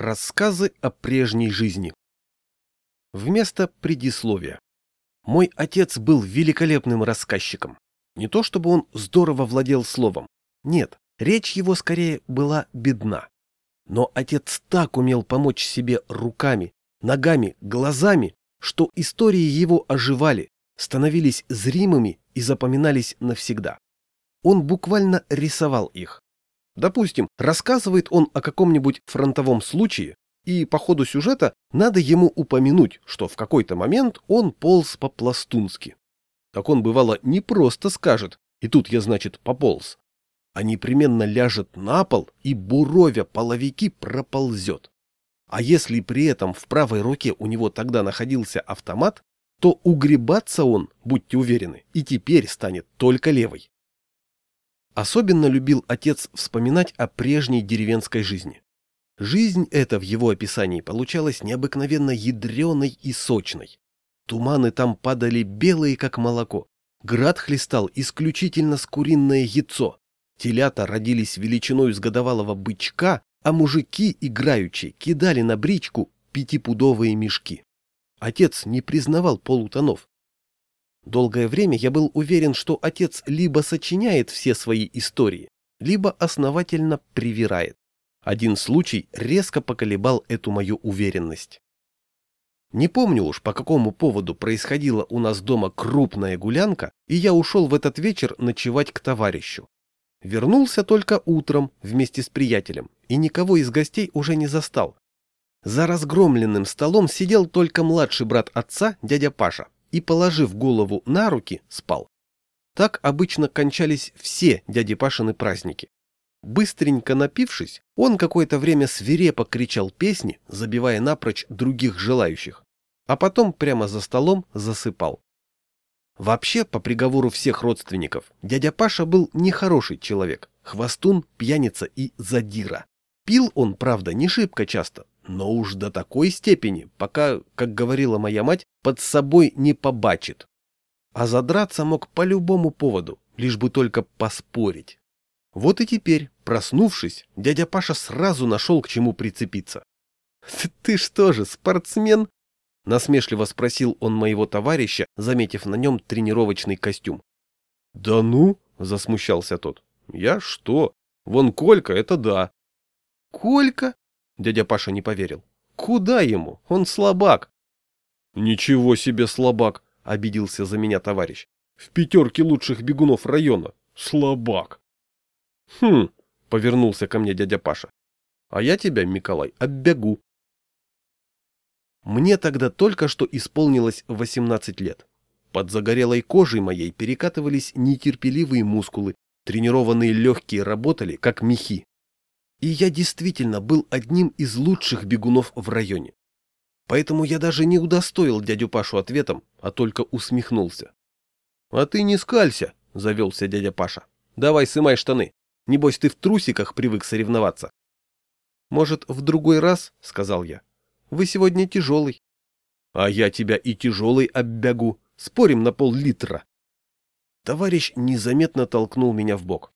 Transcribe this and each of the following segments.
Рассказы о прежней жизни. Вместо предисловия. Мой отец был великолепным рассказчиком. Не то чтобы он здорово владел словом. Нет, речь его скорее была бедна. Но отец так умел помочь себе руками, ногами, глазами, что истории его оживали, становились зримыми и запоминались навсегда. Он буквально рисовал их. Допустим, рассказывает он о каком-нибудь фронтовом случае, и по ходу сюжета надо ему упомянуть, что в какой-то момент он полз по-пластунски. Так он, бывало, не просто скажет, и тут я, значит, пополз, а непременно ляжет на пол и, буровя половики, проползет. А если при этом в правой руке у него тогда находился автомат, то угребаться он, будьте уверены, и теперь станет только левой. Особенно любил отец вспоминать о прежней деревенской жизни. Жизнь эта в его описании получалась необыкновенно ядреной и сочной. Туманы там падали белые, как молоко. Град хлестал исключительно с куриное яйцо. Телята родились величиной с годовалого бычка, а мужики, играючи, кидали на бричку пятипудовые мешки. Отец не признавал полутонов, Долгое время я был уверен, что отец либо сочиняет все свои истории, либо основательно привирает. Один случай резко поколебал эту мою уверенность. Не помню уж, по какому поводу происходила у нас дома крупная гулянка, и я ушел в этот вечер ночевать к товарищу. Вернулся только утром вместе с приятелем, и никого из гостей уже не застал. За разгромленным столом сидел только младший брат отца, дядя Паша, и, положив голову на руки, спал. Так обычно кончались все дяди Пашины праздники. Быстренько напившись, он какое-то время свирепо кричал песни, забивая напрочь других желающих, а потом прямо за столом засыпал. Вообще, по приговору всех родственников, дядя Паша был нехороший человек, хвостун, пьяница и задира. Пил он, правда, не шибко часто, но уж до такой степени, пока, как говорила моя мать, под собой не побачит. А задраться мог по любому поводу, лишь бы только поспорить. Вот и теперь, проснувшись, дядя Паша сразу нашел к чему прицепиться. «Ты, что же, спортсмен?» — насмешливо спросил он моего товарища, заметив на нем тренировочный костюм. «Да ну!» — засмущался тот. «Я что? Вон Колька, это да». «Колька?» Дядя Паша не поверил. Куда ему? Он слабак. Ничего себе слабак, обиделся за меня товарищ. В пятерке лучших бегунов района. Слабак. Хм, повернулся ко мне дядя Паша. А я тебя, Миколай, оббегу. Мне тогда только что исполнилось 18 лет. Под загорелой кожей моей перекатывались нетерпеливые мускулы, тренированные легкие работали, как мехи. И я действительно был одним из лучших бегунов в районе. Поэтому я даже не удостоил дядю Пашу ответом, а только усмехнулся. — А ты не скалься, — завелся дядя Паша. — Давай сымай штаны. Небось, ты в трусиках привык соревноваться. — Может, в другой раз, — сказал я. — Вы сегодня тяжелый. — А я тебя и тяжелый оббегу. Спорим на пол-литра. Товарищ незаметно толкнул меня в бок.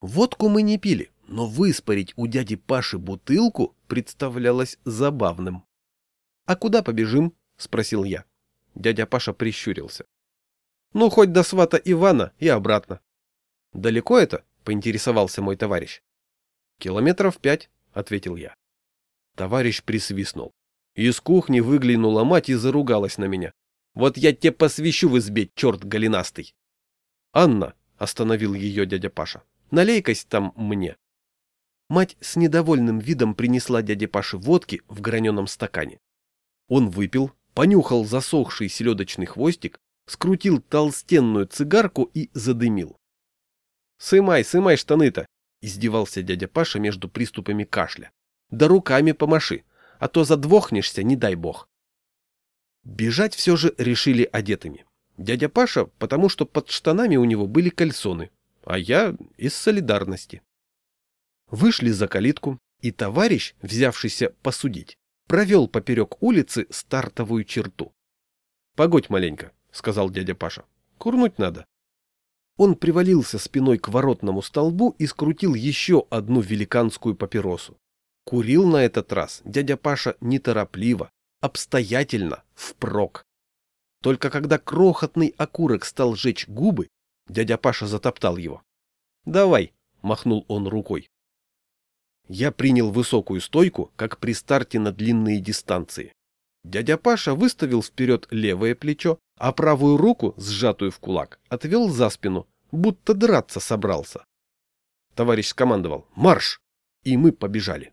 Водку мы не пили, но выспорить у дяди Паши бутылку представлялось забавным. — А куда побежим? — спросил я. Дядя Паша прищурился. — Ну, хоть до свата Ивана и обратно. — Далеко это? — поинтересовался мой товарищ. — Километров пять, — ответил я. Товарищ присвистнул. Из кухни выглянула мать и заругалась на меня. «Вот я тебе посвящу в избе, черт голенастый!» «Анна!» — остановил ее дядя Паша. «Налей-кась там мне!» Мать с недовольным видом принесла дяде Паше водки в граненом стакане. Он выпил, понюхал засохший селедочный хвостик, скрутил толстенную цигарку и задымил. «Сымай, сымай штаны-то!» — издевался дядя Паша между приступами кашля. «Да руками помаши, а то задвохнешься, не дай бог». Бежать все же решили одетыми. Дядя Паша, потому что под штанами у него были кальсоны, а я из солидарности. Вышли за калитку, и товарищ, взявшийся посудить, провел поперек улицы стартовую черту. — Погодь маленько, — сказал дядя Паша. — Курнуть надо. Он привалился спиной к воротному столбу и скрутил еще одну великанскую папиросу. Курил на этот раз дядя Паша неторопливо, обстоятельно, впрок. Только когда крохотный окурок стал жечь губы, дядя Паша затоптал его. «Давай», — махнул он рукой. Я принял высокую стойку, как при старте на длинные дистанции. Дядя Паша выставил вперед левое плечо, а правую руку, сжатую в кулак, отвел за спину, будто драться собрался. Товарищ скомандовал «Марш!» и мы побежали.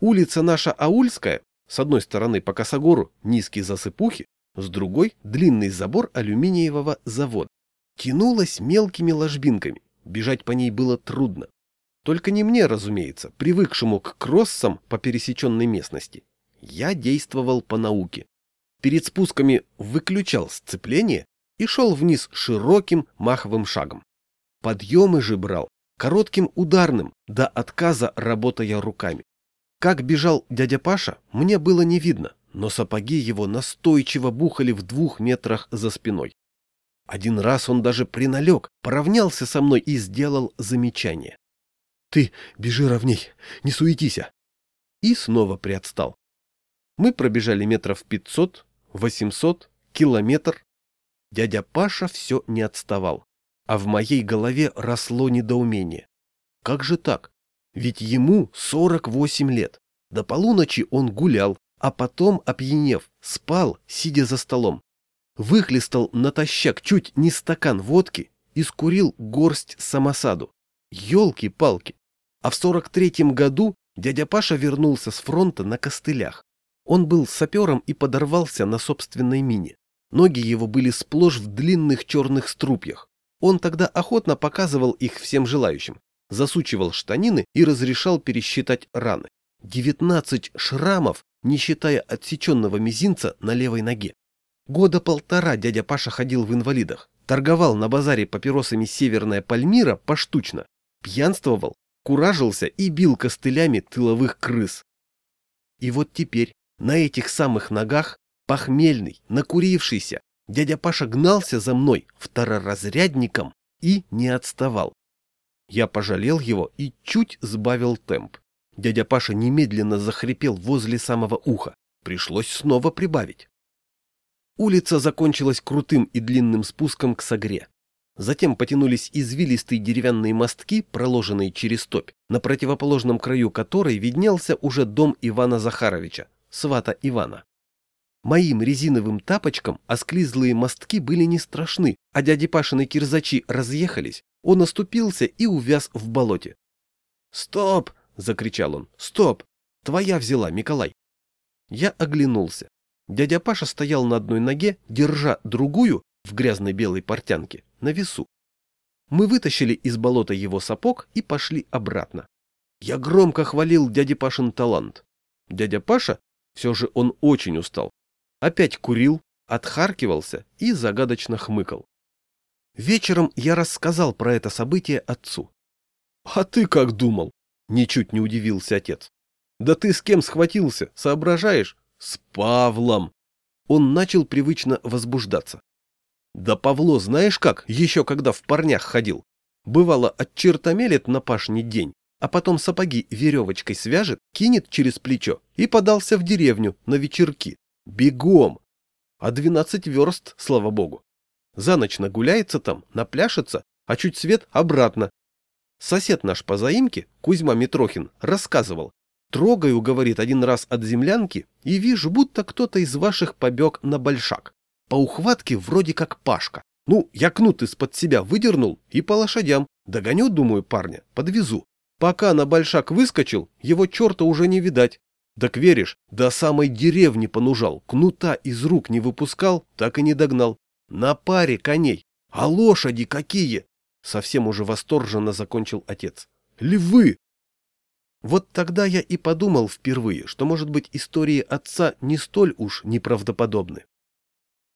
Улица наша Аульская, с одной стороны по косогору низкие засыпухи, с другой — длинный забор алюминиевого завода. Тянулась мелкими ложбинками, бежать по ней было трудно. Только не мне, разумеется, привыкшему к кроссам по пересеченной местности. Я действовал по науке. Перед спусками выключал сцепление и шел вниз широким маховым шагом. Подъемы же брал коротким ударным, до отказа работая руками. Как бежал дядя Паша, мне было не видно, но сапоги его настойчиво бухали в двух метрах за спиной. Один раз он даже приналег, поравнялся со мной и сделал замечание. — Ты бежи ровней, не суетися. И снова приотстал. Мы пробежали метров пятьсот, восемьсот, километр. Дядя Паша все не отставал, а в моей голове росло недоумение. Как же так? Ведь ему сорок восемь лет. До полуночи он гулял, а потом, опьянев, спал, сидя за столом. Выхлестал натощак чуть не стакан водки и скурил горсть самосаду. Ёлки-палки! А в сорок третьем году дядя Паша вернулся с фронта на костылях. Он был сапером и подорвался на собственной мине. Ноги его были сплошь в длинных черных струпьях. Он тогда охотно показывал их всем желающим, засучивал штанины и разрешал пересчитать раны. Девятнадцать шрамов, не считая отсеченного мизинца на левой ноге. Года полтора дядя Паша ходил в инвалидах, торговал на базаре папиросами «Северная Пальмира» поштучно, пьянствовал, куражился и бил костылями тыловых крыс. И вот теперь на этих самых ногах, похмельный, накурившийся, дядя Паша гнался за мной второразрядником и не отставал. Я пожалел его и чуть сбавил темп. Дядя Паша немедленно захрипел возле самого уха. Пришлось снова прибавить. Улица закончилась крутым и длинным спуском к Сагре. Затем потянулись извилистые деревянные мостки, проложенные через топь, на противоположном краю которой виднелся уже дом Ивана Захаровича, свата Ивана. Моим резиновым тапочкам осклизлые мостки были не страшны, а дяди Пашины кирзачи разъехались, он оступился и увяз в болоте. «Стоп!» — закричал он. «Стоп! Твоя взяла, Николай!» Я оглянулся. Дядя Паша стоял на одной ноге, держа другую, в грязной белой портянке, на весу. Мы вытащили из болота его сапог и пошли обратно. Я громко хвалил дяде Пашин талант. Дядя Паша все же он очень устал. Опять курил, отхаркивался и загадочно хмыкал. Вечером я рассказал про это событие отцу. — А ты как думал? — ничуть не удивился отец. — Да ты с кем схватился, соображаешь? С Павлом! Он начал привычно возбуждаться. Да Павло знаешь как, еще когда в парнях ходил. Бывало, отчертомелит на пашне день, а потом сапоги веревочкой свяжет, кинет через плечо и подался в деревню на вечерки. Бегом! А двенадцать верст, слава богу. За ночь нагуляется там, напляшется, а чуть свет обратно. Сосед наш по заимке, Кузьма Митрохин, рассказывал. Трогаю, говорит, один раз от землянки и вижу, будто кто-то из ваших побег на большак. По ухватке вроде как Пашка. Ну, я кнут из-под себя выдернул и по лошадям. Догоню, думаю, парня, подвезу. Пока на большак выскочил, его черта уже не видать. Так веришь, до самой деревни понужал, кнута из рук не выпускал, так и не догнал. На паре коней. А лошади какие! Совсем уже восторженно закончил отец. Львы! Вот тогда я и подумал впервые, что, может быть, истории отца не столь уж неправдоподобны.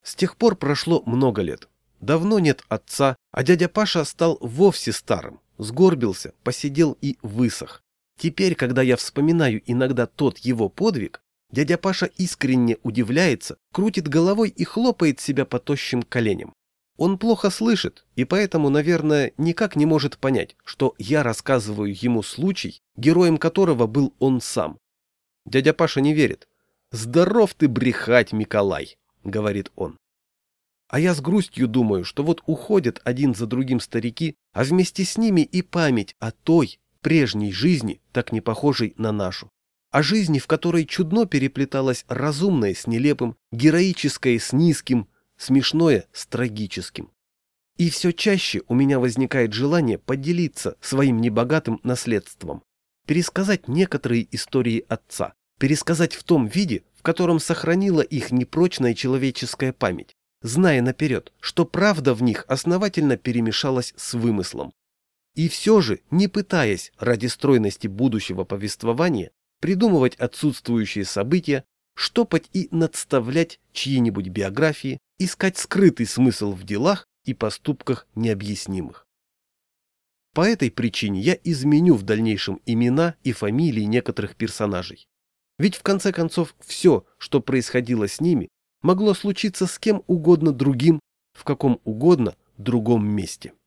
С тех пор прошло много лет. Давно нет отца, а дядя Паша стал вовсе старым сгорбился, посидел и высох. Теперь, когда я вспоминаю иногда тот его подвиг, дядя Паша искренне удивляется, крутит головой и хлопает себя по тощим коленям. Он плохо слышит, и поэтому, наверное, никак не может понять, что я рассказываю ему случай, героем которого был он сам. Дядя Паша не верит. «Здоров ты брехать, Миколай!» — говорит он. А я с грустью думаю, что вот уходят один за другим старики, а вместе с ними и память о той, прежней жизни, так не похожей на нашу. О жизни, в которой чудно переплеталось разумное с нелепым, героическое с низким, смешное с трагическим. И все чаще у меня возникает желание поделиться своим небогатым наследством, пересказать некоторые истории отца, пересказать в том виде, в котором сохранила их непрочная человеческая память, зная наперед, что правда в них основательно перемешалась с вымыслом. И все же, не пытаясь ради стройности будущего повествования придумывать отсутствующие события, штопать и надставлять чьи-нибудь биографии, искать скрытый смысл в делах и поступках необъяснимых. По этой причине я изменю в дальнейшем имена и фамилии некоторых персонажей. Ведь в конце концов все, что происходило с ними, могло случиться с кем угодно другим, в каком угодно другом месте.